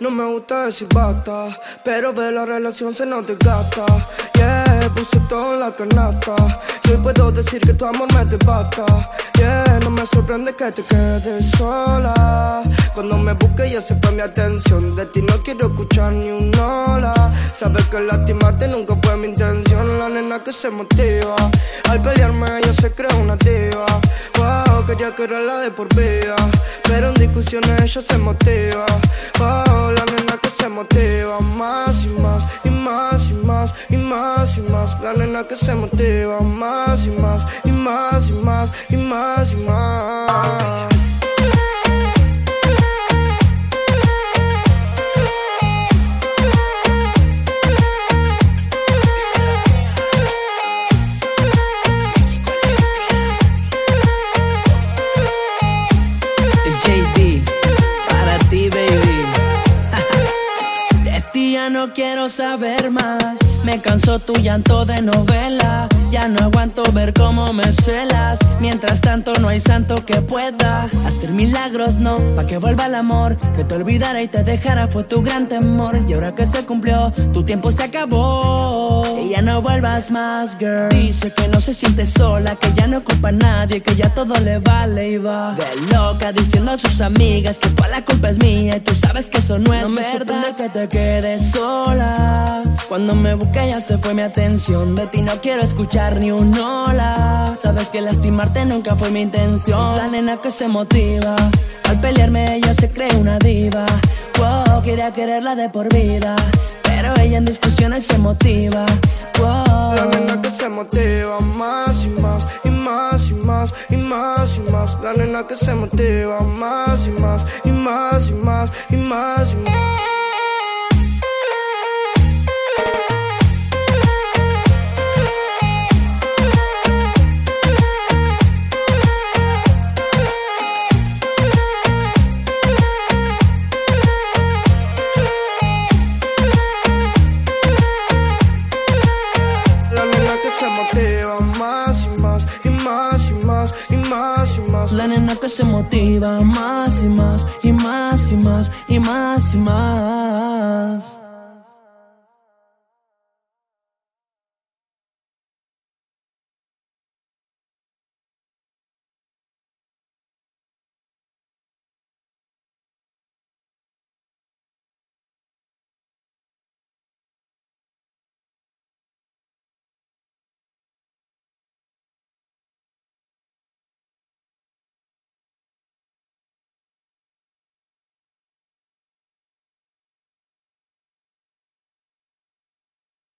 No me gusta decir basta, pero de la relación se nos desgasta. Yeah, puse todo en la canasta. Y hoy puedo decir que tu amor me devasta. Yeah, no me sorprende que te quedes sola. Cuando me busque ya se fue mi atención. De ti no quiero escuchar ni un hola. Sabes que lastimarte nunca fue mi intención. La nena que se motiva. Al pelearme ella se crea una diva. Wow, quería quererla de por vida. Pero en discusiones ella se motiva. Wow, la nena que se motiva. Más y más, y más y más, y más y más. La nena que se motiva. Más y más, y más y más, y más y más. Saber más. Me cansó tu llanto de novela. Ya no aguanto ver cómo me celas. Mientras tanto, no hay santo que pueda hacer milagros, no. Pa' que vuelva el amor. Que te olvidara y te dejara fue tu gran temor. Y ahora que se cumplió, tu tiempo se acabó. Y ya no vuelvas más, girl. Dice que no se siente sola, que ya no culpa a nadie, que ya todo le vale y va. De loca diciendo a sus amigas que toda la culpa es mía. Y tú sabes que eso no es me verdad. que te quedes sola. Cuando me busqué ya se fue mi atención. De ti no quiero escuchar ni un hola. Sabes que lastimarte nunca fue mi intención. Es la nena que se motiva. Al pelearme ella se cree una diva. Wow, quería quererla de por vida. Pero ella en discusiones se motiva. Wow. La nena que se motiva más y más, y más y más, y más y más. La nena que se motiva más y más, y más y más, y más y más. La nena que se motiva más y más, y más y más, y más y más.